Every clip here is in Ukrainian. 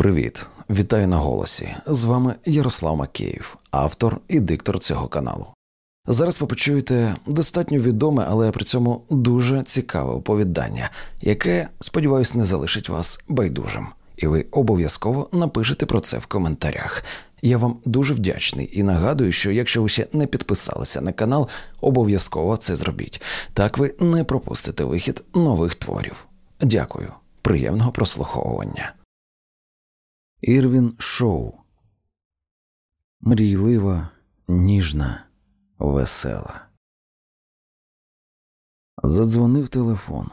Привіт, вітаю на голосі. З вами Ярослав Макеїв, автор і диктор цього каналу. Зараз ви почуєте достатньо відоме, але при цьому дуже цікаве оповідання, яке, сподіваюсь, не залишить вас байдужим, і ви обов'язково напишете про це в коментарях. Я вам дуже вдячний і нагадую, що якщо ви ще не підписалися на канал, обов'язково це зробіть. Так ви не пропустите вихід нових творів. Дякую, приємного прослуховування. Ірвін Шоу Мрійлива, ніжна, весела. Задзвонив телефон.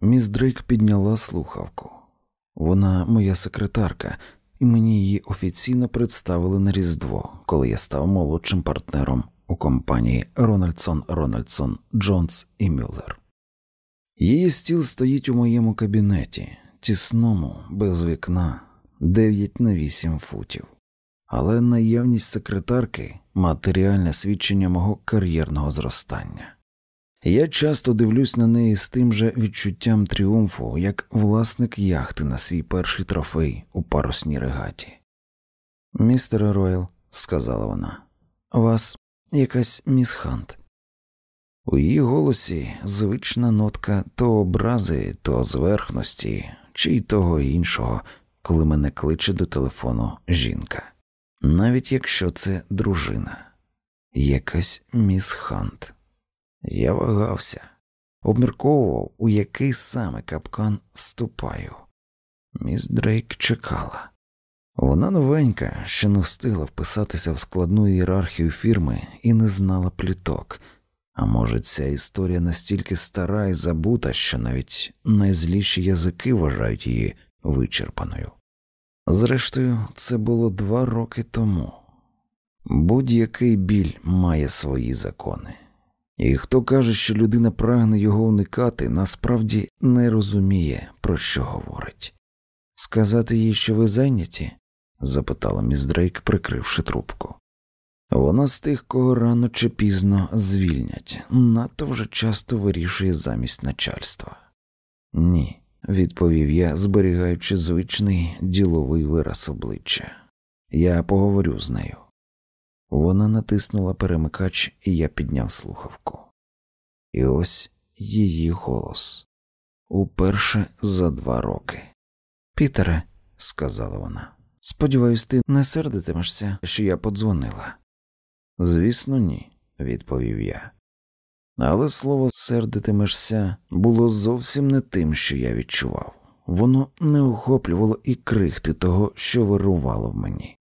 Міс Дрейк підняла слухавку. Вона моя секретарка, і мені її офіційно представили на Різдво, коли я став молодшим партнером у компанії Рональдсон Рональдсон Джонс і Мюллер. Її стіл стоїть у моєму кабінеті, тісному, без вікна. 9 на 8 футів, але наявність секретарки матеріальне свідчення мого кар'єрного зростання. Я часто дивлюсь на неї з тим же відчуттям тріумфу, як власник яхти на свій перший трофей у парусній регаті. Містере Ройл, сказала вона, вас якась міс Хант. У її голосі звична нотка то образи, то зверхності, чи й того іншого коли мене кличе до телефону жінка, навіть якщо це дружина, якась міс Хант. Я вагався, обмірковував, у який саме капкан ступаю. Міс Дрейк чекала. Вона новенька, ще не встигла вписатися в складну ієрархію фірми і не знала пліток. А може, ця історія настільки стара і забута, що навіть найзліші язики вважають її вичерпаною. Зрештою, це було два роки тому. Будь-який біль має свої закони, і хто каже, що людина прагне його уникати, насправді не розуміє, про що говорить. Сказати їй, що ви зайняті? запитала міс Дрейк, прикривши трубку. Вона з тих, кого рано чи пізно звільнять, надто вже часто вирішує замість начальства. Ні відповів я, зберігаючи звичний діловий вираз обличчя. Я поговорю з нею. Вона натиснула перемикач, і я підняв слухавку. І ось її голос уперше за два роки. Пітере, сказала вона, сподіваюсь, ти не сердитимешся, що я подзвонила. Звісно, ні, відповів я. Але слово сердитимешся було зовсім не тим, що я відчував. Воно не охоплювало і крихти того, що вирувало в мені.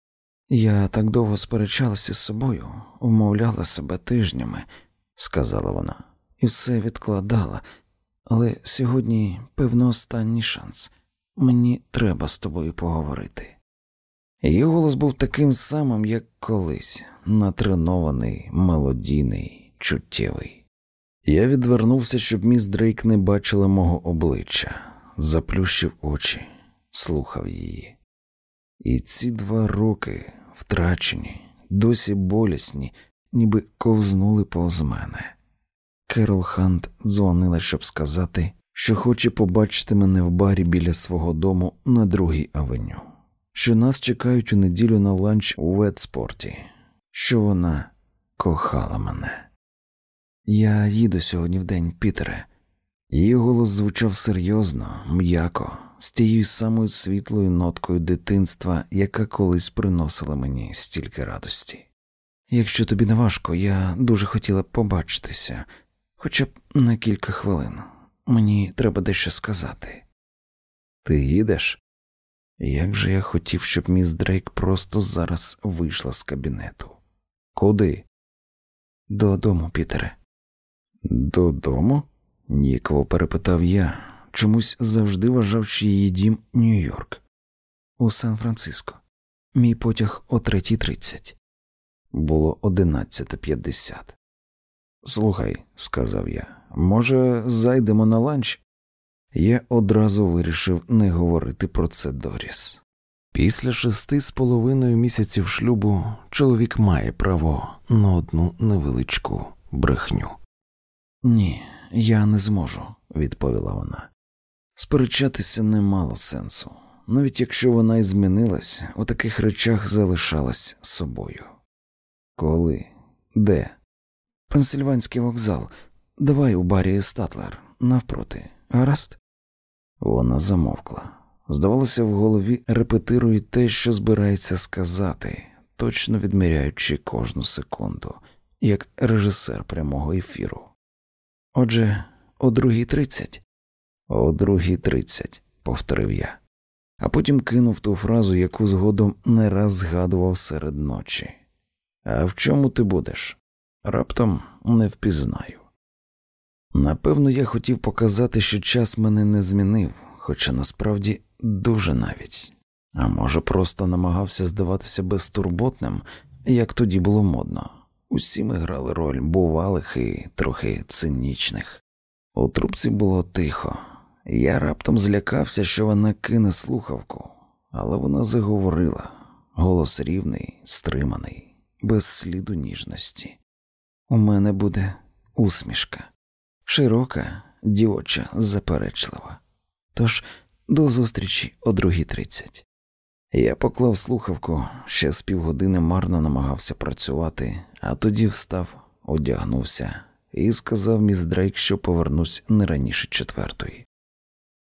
Я так довго сперечалася з собою, умовляла себе тижнями, сказала вона, і все відкладала, але сьогодні, певно, останній шанс. Мені треба з тобою поговорити. Її голос був таким самим, як колись, натренований, мелодійний, чуттєвий. Я відвернувся, щоб міс Дрейк не бачила мого обличчя, заплющив очі, слухав її. І ці два роки втрачені, досі болісні, ніби ковзнули повз мене. Керол Хант дзвонила, щоб сказати, що хоче побачити мене в барі біля свого дому на другій авеню, що нас чекають у неділю на ланч у ветспорті, що вона кохала мене. Я їду сьогодні в день, Пітере. Її голос звучав серйозно, м'яко, з тією самою світлою ноткою дитинства, яка колись приносила мені стільки радості. Якщо тобі не важко, я дуже хотіла б побачитися, хоча б на кілька хвилин. Мені треба дещо сказати. Ти їдеш? Як же я хотів, щоб міс Дрейк просто зараз вийшла з кабінету? Куди? Додому, Пітере. Додому? ніяково перепитав я, чомусь завжди вважав, що її дім Нью-Йорк. У Сан-Франциско. Мій потяг о 3.30. Було 11.50. Слухай, сказав я, може, зайдемо на ланч? Я одразу вирішив не говорити про це Доріс. Після шести з половиною місяців шлюбу чоловік має право на одну невеличку брехню. Ні, я не зможу, відповіла вона. Сперечатися не мало сенсу. навіть якщо вона і змінилась, у таких речах залишалась собою. Коли? Де? Пенсильванський вокзал. Давай у барі Статлер, навпроти, гаразд? Вона замовкла. Здавалося, в голові репетирує те, що збирається сказати, точно відміряючи кожну секунду, як режисер прямого ефіру. Отже, о другій тридцять. О другій тридцять, повторив я, а потім кинув ту фразу, яку згодом не раз згадував серед ночі. А в чому ти будеш? Раптом не впізнаю. Напевно, я хотів показати, що час мене не змінив, хоча насправді дуже навіть, а може, просто намагався здаватися безтурботним, як тоді було модно. Усі ми грали роль бувалих і трохи цинічних. У трубці було тихо, я раптом злякався, що вона кине слухавку, але вона заговорила голос рівний, стриманий, без сліду ніжності. У мене буде усмішка, широка, дівоча, заперечлива. Тож до зустрічі о другій тридцять. Я поклав слухавку, ще з півгодини марно намагався працювати, а тоді встав, одягнувся і сказав міс Дрейк, що повернусь не раніше четвертої.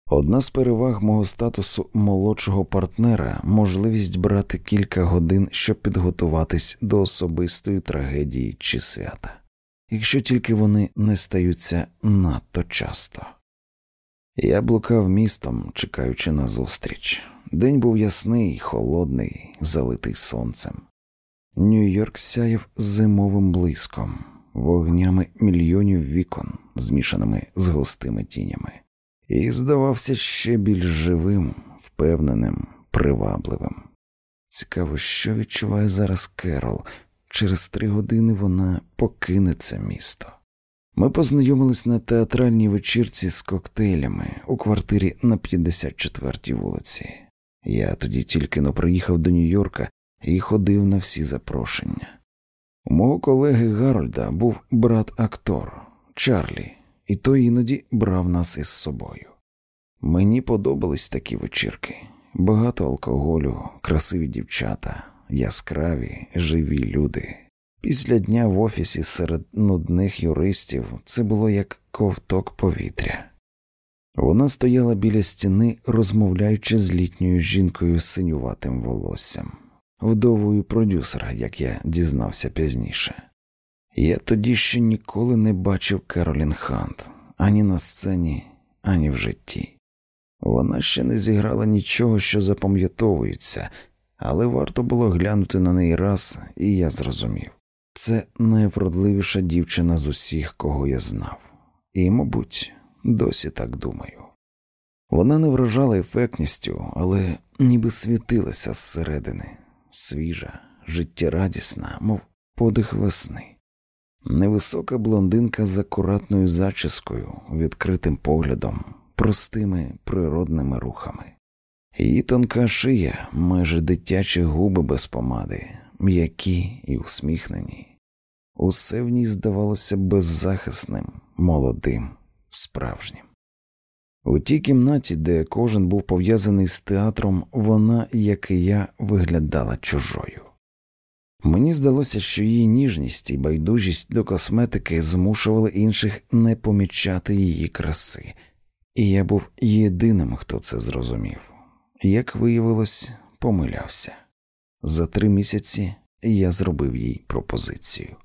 Одна з переваг мого статусу молодшого партнера можливість брати кілька годин, щоб підготуватись до особистої трагедії чи свята, якщо тільки вони не стаються надто часто. Я блукав містом, чекаючи на зустріч. День був ясний, холодний, залитий сонцем. Нью-Йорк сяяв зимовим блиском, вогнями мільйонів вікон, змішаними з густими тінями, і здавався ще більш живим, впевненим, привабливим. Цікаво, що відчуває зараз Керол. Через три години вона покине це місто. Ми познайомились на театральній вечірці з коктейлями у квартирі на 54-й вулиці. Я тоді тільки но приїхав до Нью-Йорка і ходив на всі запрошення. У мого колеги Гарольда був брат-актор Чарлі, і той іноді брав нас із собою. Мені подобались такі вечірки, багато алкоголю, красиві дівчата, яскраві, живі люди. Після дня в офісі серед нудних юристів це було як ковток повітря. Вона стояла біля стіни, розмовляючи з літньою жінкою з синюватим волоссям, вдовою продюсера, як я дізнався пізніше. Я тоді ще ніколи не бачив Керолін Хант ані на сцені, ані в житті. Вона ще не зіграла нічого, що запам'ятовується, але варто було глянути на неї раз, і я зрозумів це найвродливіша дівчина з усіх, кого я знав, і, мабуть, досі так думаю. Вона не вражала ефектністю, але ніби світилася зсередини, свіжа, життєрадісна, мов подих весни. Невисока блондинка з акуратною зачіскою, відкритим поглядом, простими природними рухами. Її тонка шия, майже дитячі губи без помади, м'які і усміхнені. Усе в ній здавалося беззахисним, молодим, справжнім. У тій кімнаті, де кожен був пов'язаний з театром, вона, як і я, виглядала чужою. Мені здалося, що її ніжність і байдужість до косметики змушували інших не помічати її краси, і я був єдиним, хто це зрозумів. Як виявилось, помилявся. За три місяці я зробив їй пропозицію.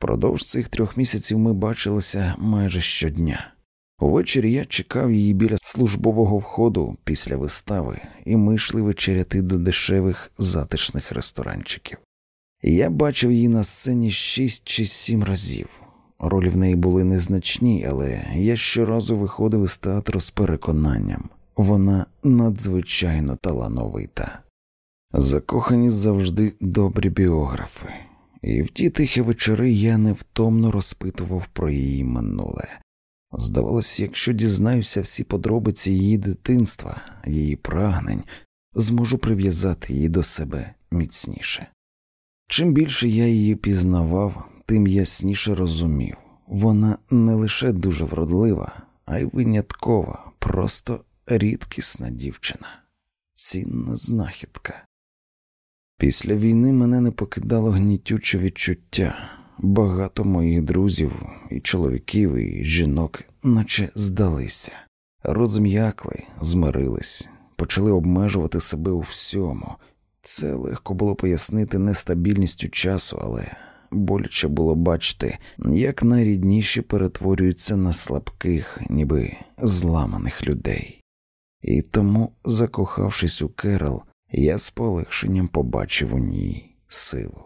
Впродовж цих трьох місяців ми бачилися майже щодня. Увечері я чекав її біля службового входу після вистави, і ми йшли вечеряти до дешевих затишних ресторанчиків. Я бачив її на сцені шість чи сім разів. Ролі в неї були незначні, але я щоразу виходив із театру з переконанням вона надзвичайно талановита. Закохані завжди добрі біографи, і в ті тихі вечори я невтомно розпитував про її минуле. Здавалося, якщо дізнаюся всі подробиці її дитинства, її прагнень, зможу прив'язати її до себе міцніше. Чим більше я її пізнавав, тим ясніше розумів вона не лише дуже вродлива, а й виняткова, просто рідкісна дівчина. цінна знахідка. Після війни мене не покидало гнітюче відчуття. Багато моїх друзів, і чоловіків, і жінок, наче здалися, розм'якли, змирились, почали обмежувати себе у всьому. Це легко було пояснити нестабільністю часу, але боляче було бачити, як найрідніші перетворюються на слабких, ніби зламаних людей. І тому, закохавшись у Керол, я з полегшенням побачив у ній силу.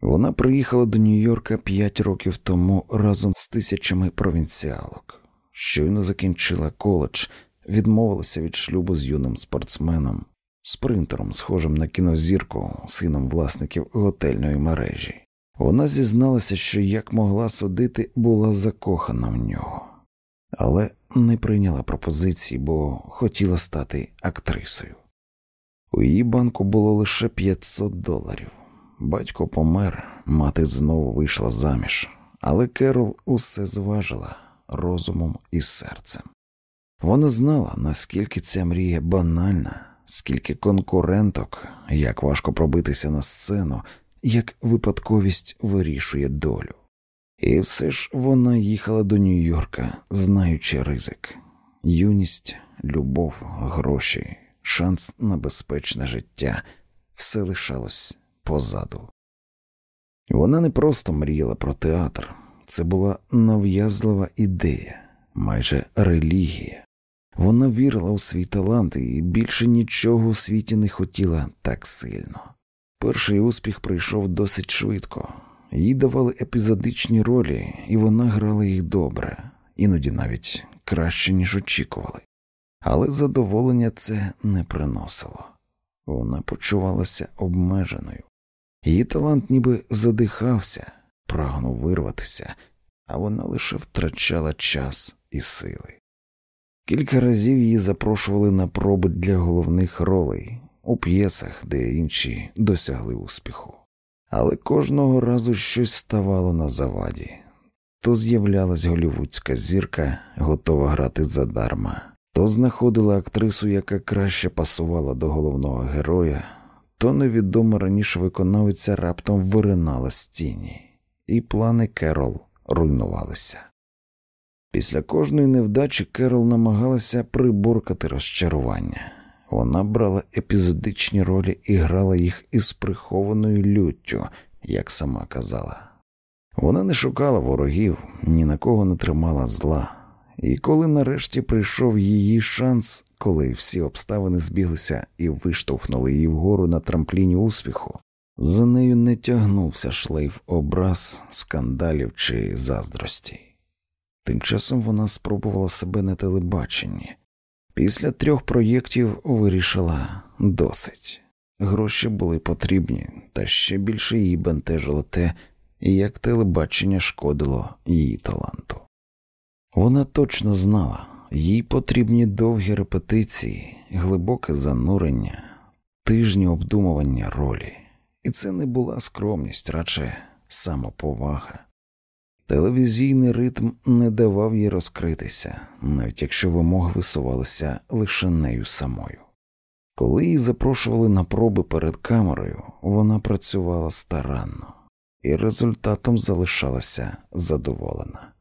Вона приїхала до Нью-Йорка п'ять років тому разом з тисячами провінціалок, щойно закінчила коледж, відмовилася від шлюбу з юним спортсменом, спринтером, схожим на кінозірку, сином власників готельної мережі. Вона зізналася, що як могла судити, була закохана в нього, але не прийняла пропозиції, бо хотіла стати актрисою. У її банку було лише 500 доларів. Батько помер, мати знову вийшла заміж, але Керол усе зважила розумом і серцем. Вона знала, наскільки ця мрія банальна, скільки конкуренток, як важко пробитися на сцену, як випадковість вирішує долю. І все ж вона їхала до Нью-Йорка, знаючи ризик, юність, любов, гроші, шанс на безпечне життя все лишалось позаду. Вона не просто мріяла про театр, це була нав'язлива ідея, майже релігія. Вона вірила у свій талант і більше нічого у світі не хотіла так сильно. Перший успіх прийшов досить швидко, їй давали епізодичні ролі, і вона грала їх добре, іноді навіть краще, ніж очікували. Але задоволення це не приносило. Вона почувалася обмеженою. Її талант ніби задихався, прагнув вирватися, а вона лише втрачала час і сили. Кілька разів її запрошували на проби для головних ролей у п'єсах, де інші досягли успіху, але кожного разу щось ставало на заваді то з'являлась голівудська зірка, готова грати задарма, то знаходила актрису, яка краще пасувала до головного героя, то невідома раніше виконавиця раптом виринала з тіні, і плани Керол руйнувалися. Після кожної невдачі Керол намагалася приборкати розчарування. Вона брала епізодичні ролі і грала їх із прихованою люттю, як сама казала. Вона не шукала ворогів, ні на кого не тримала зла, і коли нарешті прийшов її шанс, коли всі обставини збіглися і виштовхнули її вгору на трампліні успіху, за нею не тягнувся шлейф образ, скандалів чи заздрості. Тим часом вона спробувала себе на телебаченні. Після трьох проєктів вирішила досить. Гроші були потрібні, та ще більше її бентежило те, як телебачення шкодило її таланту. Вона точно знала, їй потрібні довгі репетиції, глибоке занурення, тижні обдумування ролі, і це не була скромність, радше самоповага. Телевізійний ритм не давав їй розкритися, навіть якщо вимоги висувалися лише нею самою. Коли її запрошували на проби перед камерою, вона працювала старанно, і результатом залишалася задоволена.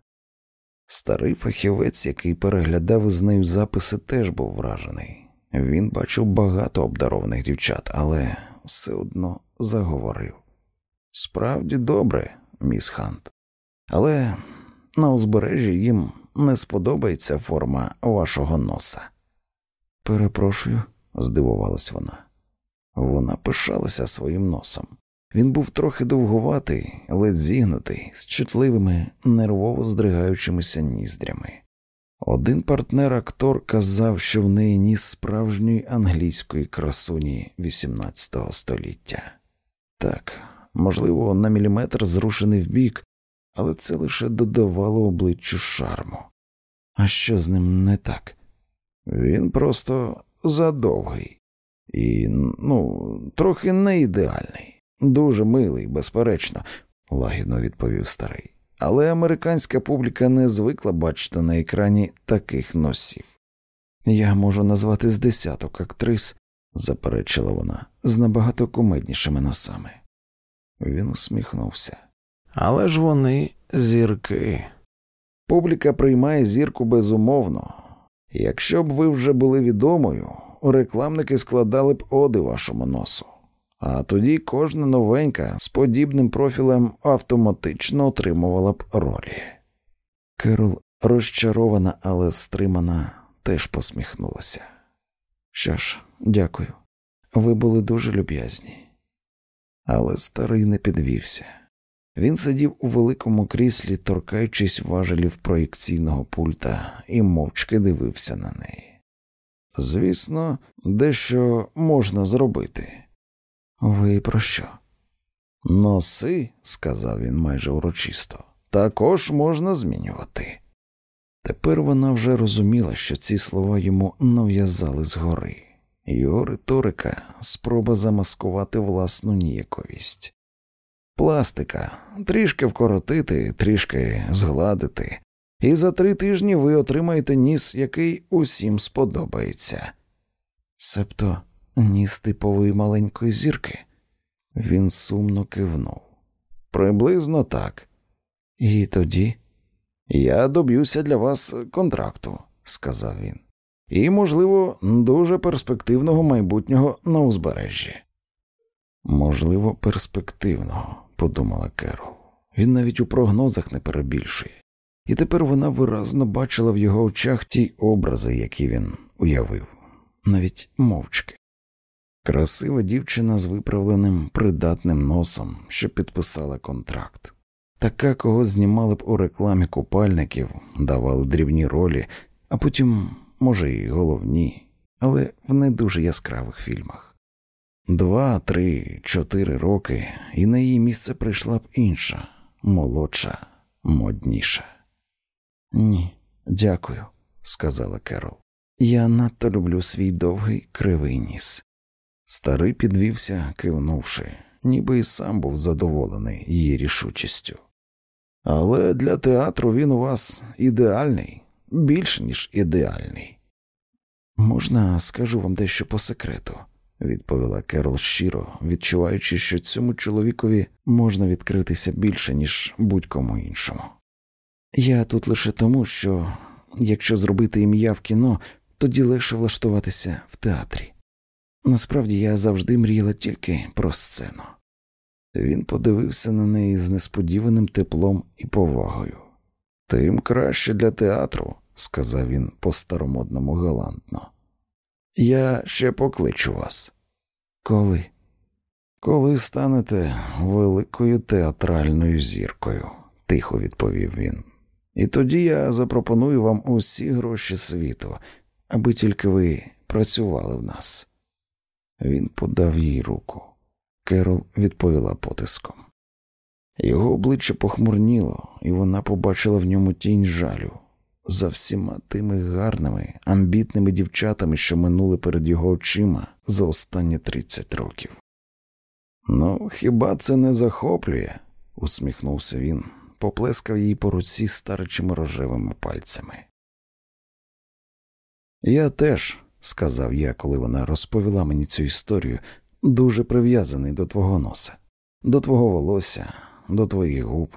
Старий фахівець, який переглядав із нею записи, теж був вражений. Він бачив багато обдарованих дівчат, але все одно заговорив. Справді добре, міс Хант, але на узбережжі їм не сподобається форма вашого носа. Перепрошую, здивувалась вона. Вона пишалася своїм носом. Він був трохи довгуватий, ледь зігнутий, з чутливими, нервово здригаючимися ніздрями. Один партнер актор казав, що в неї ніс справжньої англійської красуні XVIII століття. Так, можливо, на міліметр зрушений вбік, але це лише додавало обличчю шарму. А що з ним не так? Він просто задовгий і, ну, трохи не ідеальний. Дуже милий, безперечно, лагідно відповів старий. Але американська публіка не звикла бачити на екрані таких носів. Я можу назвати з десяток актрис, заперечила вона, з набагато кумеднішими носами. Він усміхнувся. Але ж вони зірки. Публіка приймає зірку безумовно. Якщо б ви вже були відомою, рекламники складали б оди вашому носу, а тоді кожна новенька з подібним профілем автоматично отримувала б ролі. Керол, розчарована, але стримана, теж посміхнулася. Що ж, дякую, ви були дуже люб'язні. Але старий не підвівся. Він сидів у великому кріслі, торкаючись важелів проєкційного пульта, і мовчки дивився на неї. Звісно, дещо можна зробити. Ви про що? Носи, сказав він майже урочисто, також можна змінювати. Тепер вона вже розуміла, що ці слова йому нав'язали згори. Його риторика спроба замаскувати власну ніяковість. Пластика трішки вкоротити, трішки згладити, і за три тижні ви отримаєте ніс, який усім сподобається. Себто ніс типової маленької зірки. Він сумно кивнув. Приблизно так. І тоді я доб'юся для вас контракту, сказав він, і, можливо, дуже перспективного майбутнього на узбережжі. Можливо, перспективного, подумала Керол. Він навіть у прогнозах не перебільшує, і тепер вона виразно бачила в його очах ті образи, які він уявив, навіть мовчки. Красива дівчина з виправленим придатним носом, що підписала контракт. Така, кого знімали б у рекламі купальників, давали дрібні ролі, а потім, може, і головні, але в не дуже яскравих фільмах. Два, три, чотири роки, і на її місце прийшла б інша, молодша, модніша. Ні, дякую, сказала Керол. Я надто люблю свій довгий кривий ніс. Старий підвівся, кивнувши, ніби і сам був задоволений її рішучістю. Але для театру він у вас ідеальний, більше, ніж ідеальний. Можна скажу вам дещо по секрету, відповіла Керол щиро, відчуваючи, що цьому чоловікові можна відкритися більше, ніж будь-кому іншому. Я тут лише тому, що якщо зробити ім'я в кіно, тоді легше влаштуватися в театрі. Насправді я завжди мріяла тільки про сцену. Він подивився на неї з несподіваним теплом і повагою. Тим краще для театру, сказав він по старомодному галантно. Я ще покличу вас. Коли? Коли станете великою театральною зіркою, тихо відповів він. І тоді я запропоную вам усі гроші світу, аби тільки ви працювали в нас. Він подав їй руку. Керол відповіла потиском. Його обличчя похмурніло, і вона побачила в ньому тінь жалю за всіма тими гарними, амбітними дівчатами, що минули перед його очима за останні тридцять років. Ну, хіба це не захоплює? усміхнувся він, поплескав її по руці старичими рожевими пальцями. Я теж, сказав я, коли вона розповіла мені цю історію, дуже прив'язаний до твого носа, до твого волосся, до твоїх губ,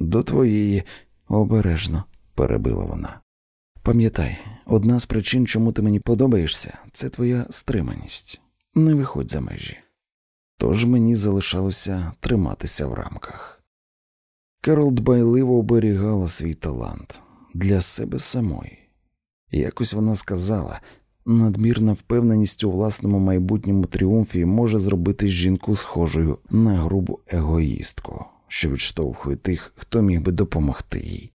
до твоєї обережно, перебила вона. Пам'ятай, одна з причин, чому ти мені подобаєшся, це твоя стриманість. Не виходь за межі. Тож мені залишалося триматися в рамках. Керол дбайливо оберігала свій талант для себе самої. Якось вона сказала надмірна впевненість у власному майбутньому тріумфі може зробити жінку схожою на грубу егоїстку, що відштовхує тих, хто міг би допомогти їй.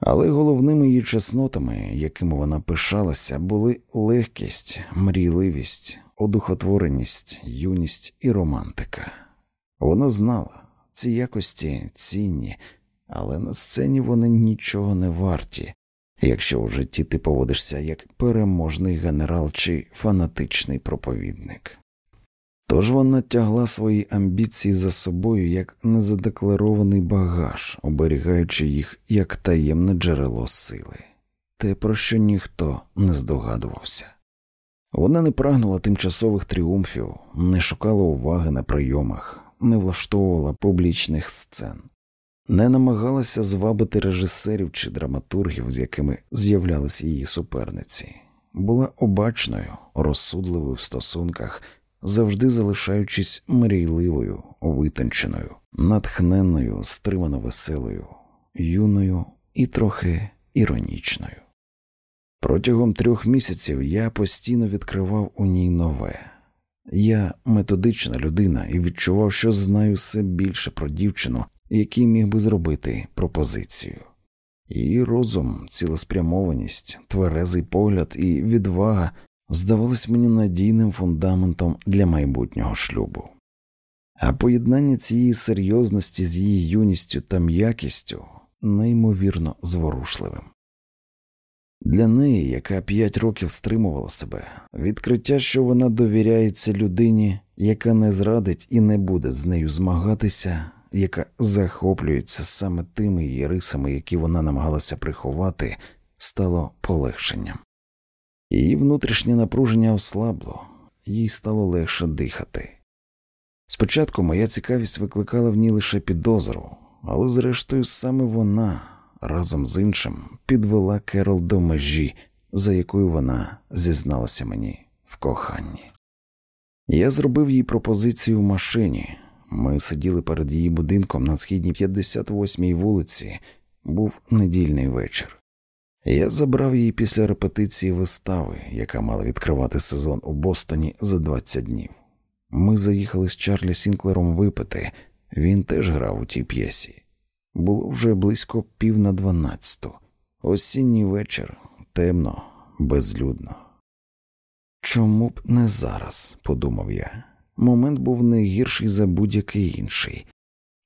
Але головними її чеснотами, якими вона пишалася, були легкість, мрійливість, одухотвореність, юність і романтика. Вона знала, ці якості цінні, але на сцені вони нічого не варті, якщо в житті ти поводишся як переможний генерал чи фанатичний проповідник. Тож вона тягла свої амбіції за собою як незадекларований багаж, оберігаючи їх як таємне джерело сили. те, про що ніхто не здогадувався. Вона не прагнула тимчасових тріумфів, не шукала уваги на прийомах, не влаштовувала публічних сцен, не намагалася звабити режисерів чи драматургів, з якими з'являлися її суперниці, була обачною, розсудливою в стосунках, завжди залишаючись мрійливою, витонченою, натхненною, стримано веселою, юною і трохи іронічною. Протягом трьох місяців я постійно відкривав у ній нове. Я методична людина і відчував, що знаю все більше про дівчину, який міг би зробити пропозицію. Її розум, цілеспрямованість, тверезий погляд і відвага здавались мені надійним фундаментом для майбутнього шлюбу. А поєднання цієї серйозності з її юністю та м'якістю неймовірно зворушливим. Для неї, яка п'ять років стримувала себе, відкриття, що вона довіряється людині, яка не зрадить і не буде з нею змагатися, яка захоплюється саме тими її рисами, які вона намагалася приховати, стало полегшенням. Її внутрішнє напруження ослабло, їй стало легше дихати. Спочатку моя цікавість викликала в ній лише підозру, але зрештою саме вона разом з іншим підвела Керол до межі, за якою вона зізналася мені в коханні. Я зробив їй пропозицію в машині. Ми сиділи перед її будинком на східній 58-й вулиці, був недільний вечір. Я забрав її після репетиції вистави, яка мала відкривати сезон у Бостоні за 20 днів. Ми заїхали з Чарлі Сінклером випити, він теж грав у тій п'єсі. Було вже близько пів на дванадцяту. Осінній вечір темно, безлюдно. Чому б не зараз, подумав я. Момент був не гірший за будь-який інший.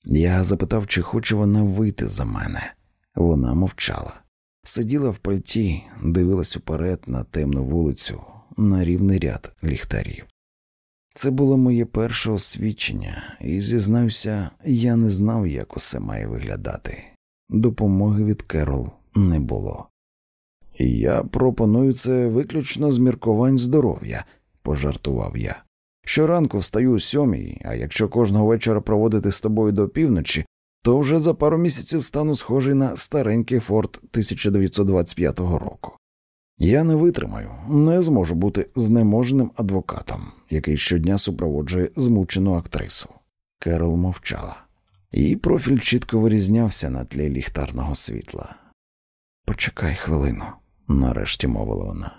Я запитав, чи хоче вона вийти за мене. Вона мовчала. Сиділа в пальті, дивилась уперед на темну вулицю, на рівний ряд ліхтарів. Це було моє перше освідчення, і зізнаюся, я не знав, як усе має виглядати. Допомоги від Керол не було. Я пропоную це виключно з міркувань здоров'я, пожартував я. Щоранку встаю о сьомій, а якщо кожного вечора проводити з тобою до півночі, то вже за пару місяців стану схожий на старенький форт 1925 року. Я не витримаю, не зможу бути знеможеним адвокатом, який щодня супроводжує змучену актрису. Керол мовчала. Її профіль чітко вирізнявся на тлі ліхтарного світла. Почекай хвилину, нарешті мовила вона.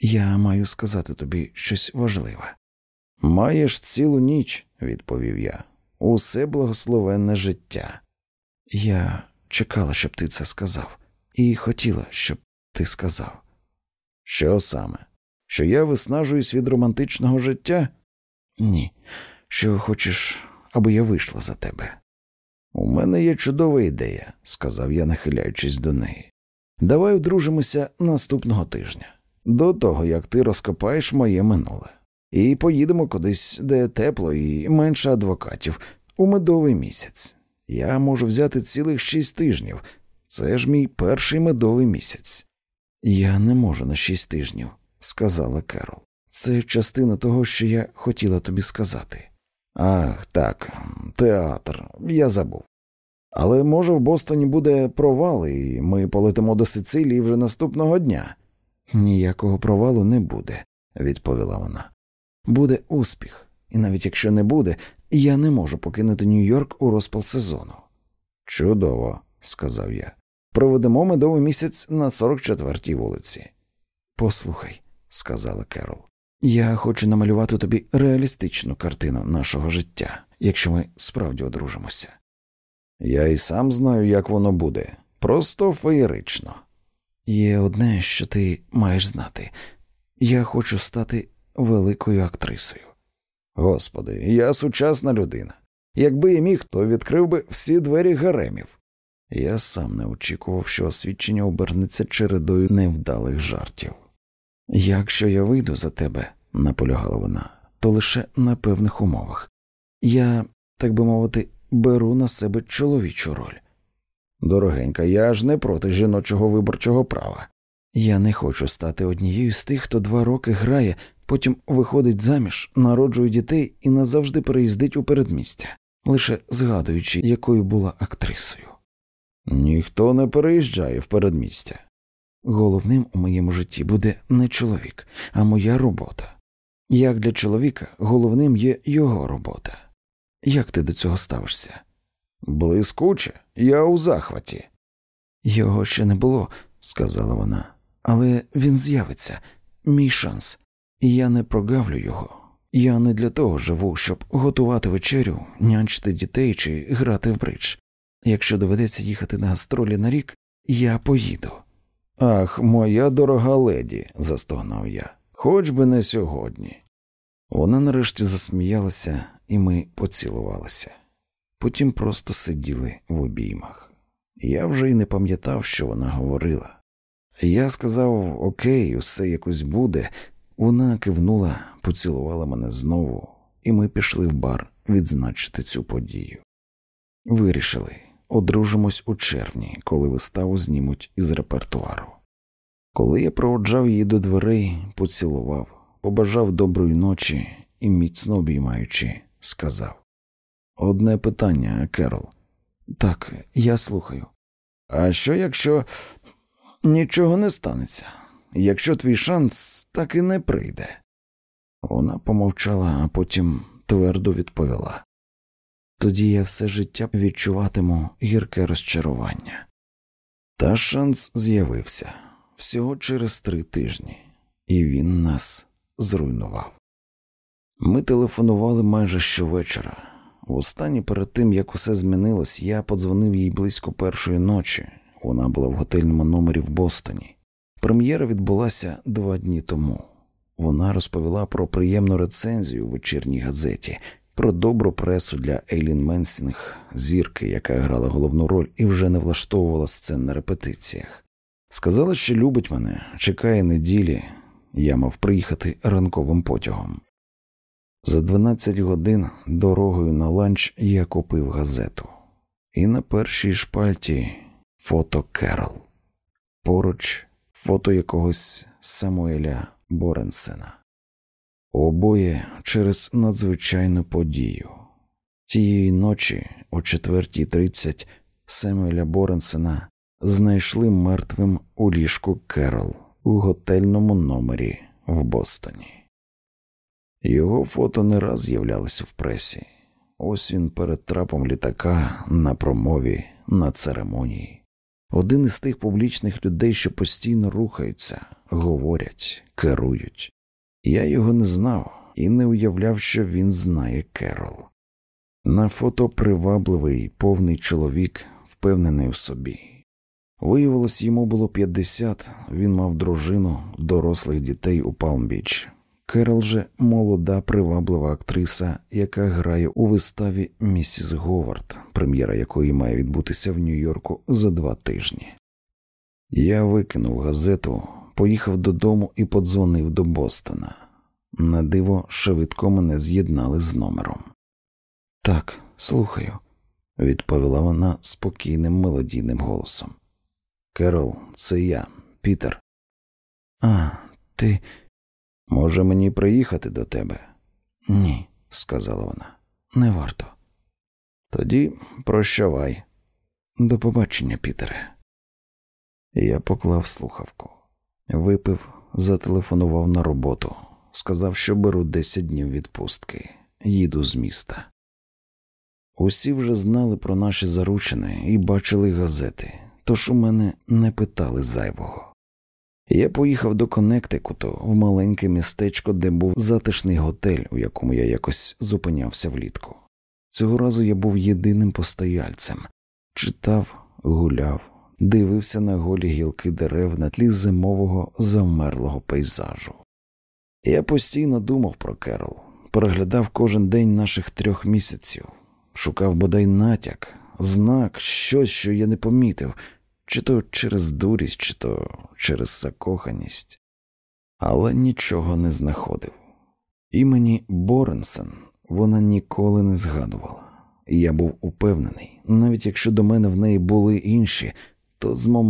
Я маю сказати тобі щось важливе. Маєш цілу ніч, відповів я, усе благословенне життя. Я чекала, щоб ти це сказав, і хотіла, щоб ти сказав. Що саме? Що я виснажуюсь від романтичного життя? Ні. Що хочеш, аби я вийшла за тебе? У мене є чудова ідея, сказав я, нахиляючись до неї. Давай одружимося наступного тижня, до того як ти розкопаєш моє минуле, і поїдемо кудись, де тепло і менше адвокатів, у медовий місяць. Я можу взяти цілих шість тижнів. Це ж мій перший медовий місяць. Я не можу на шість тижнів, сказала Керол. Це частина того, що я хотіла тобі сказати. Ах, так, театр, я забув. Але може в Бостоні буде провал, і ми полетимо до Сицилії вже наступного дня. Ніякого провалу не буде, відповіла вона. Буде успіх, і навіть якщо не буде, я не можу покинути Нью-Йорк у розпал сезону. Чудово, сказав я проведемо медовий місяць на 44-й вулиці. Послухай, сказала Керол, я хочу намалювати тобі реалістичну картину нашого життя, якщо ми справді одружимося. Я і сам знаю, як воно буде, просто феєрично. Є одне, що ти маєш знати я хочу стати великою актрисою. Господи, я сучасна людина. Якби я міг, то відкрив би всі двері гаремів. Я сам не очікував, що освідчення обернеться чередою невдалих жартів. Якщо я вийду за тебе, наполягала вона, то лише на певних умовах. Я, так би мовити, беру на себе чоловічу роль. Дорогенька, я ж не проти жіночого виборчого права. Я не хочу стати однією з тих, хто два роки грає, потім виходить заміж, народжує дітей і назавжди переїздить у передмістя, лише згадуючи, якою була актрисою. Ніхто не переїжджає в передмістя. Головним у моєму житті буде не чоловік, а моя робота. Як для чоловіка, головним є його робота. Як ти до цього ставишся? Блискуче, я у захваті. Його ще не було, сказала вона, але він з'явиться, мій шанс, і я не прогавлю його. Я не для того живу, щоб готувати вечерю, нянчити дітей чи грати в бридж. Якщо доведеться їхати на гастролі на рік, я поїду. Ах, моя дорога леді, застогнав я, хоч би не сьогодні. Вона нарешті засміялася, і ми поцілувалися. Потім просто сиділи в обіймах. Я вже й не пам'ятав, що вона говорила. Я сказав Окей, усе якось буде. Вона кивнула, поцілувала мене знову, і ми пішли в бар відзначити цю подію. Вирішили одружимось у червні, коли виставу знімуть із репертуару. Коли я проводжав її до дверей, поцілував, побажав доброї ночі і, міцно обіймаючи, сказав Одне питання, Керол. Так, я слухаю. А що, якщо нічого не станеться, якщо твій шанс так і не прийде? Вона помовчала, а потім твердо відповіла. Тоді я все життя відчуватиму гірке розчарування. Та шанс з'явився всього через три тижні, і він нас зруйнував. Ми телефонували майже щовечора. Востаннє перед тим, як усе змінилось, я подзвонив їй близько першої ночі. Вона була в готельному номері в Бостоні. Прем'єра відбулася два дні тому. Вона розповіла про приємну рецензію у вечірній газеті, про добру пресу для Ейлін Менсінг, зірки, яка грала головну роль і вже не влаштовувала сцен на репетиціях. Сказала, що любить мене, чекає неділі, я мав приїхати ранковим потягом. За 12 годин дорогою на ланч я купив газету, і на першій шпальті фото Керол, поруч фото якогось Самуеля Боренсена. Обоє через надзвичайну подію. Тієї ночі, о 4.30, Семеля Боренсена знайшли мертвим у ліжку Керол у готельному номері в Бостоні. Його фото не раз з'являлися в пресі. Ось він перед трапом літака на промові, на церемонії. Один із тих публічних людей, що постійно рухаються, говорять, керують. Я його не знав і не уявляв, що він знає Керол. На фото привабливий, повний чоловік, впевнений у собі. Виявилось, йому було 50, він мав дружину, дорослих дітей у Палмбіч. Керол же молода, приваблива актриса, яка грає у виставі Місіс Говард, прем'єра якої має відбутися в Нью-Йорку за два тижні. Я викинув газету, поїхав додому і подзвонив до Бостона. На диво, швидко мене з'єднали з номером. Так, слухаю, відповіла вона спокійним мелодійним голосом. Керол, це я, Пітер. А, ти. Може мені приїхати до тебе? Ні, сказала вона, не варто. Тоді прощавай. До побачення, Пітере. Я поклав слухавку, випив, зателефонував на роботу, сказав, що беру 10 днів відпустки, їду з міста. Усі вже знали про наші заручини і бачили газети, тож у мене не питали зайвого. Я поїхав до Коннектикуту, в маленьке містечко, де був затишний готель, у якому я якось зупинявся влітку. Цього разу я був єдиним постояльцем, читав, гуляв, дивився на голі гілки дерев на тлі зимового завмерлого пейзажу. Я постійно думав про Керол, переглядав кожен день наших трьох місяців, шукав бодай натяк, знак, щось, що я не помітив чи то через дурість, чи то через закоханість, але нічого не знаходив. Імені Боренсен вона ніколи не згадувала, і я був упевнений, навіть якщо до мене в неї були інші, то з моменту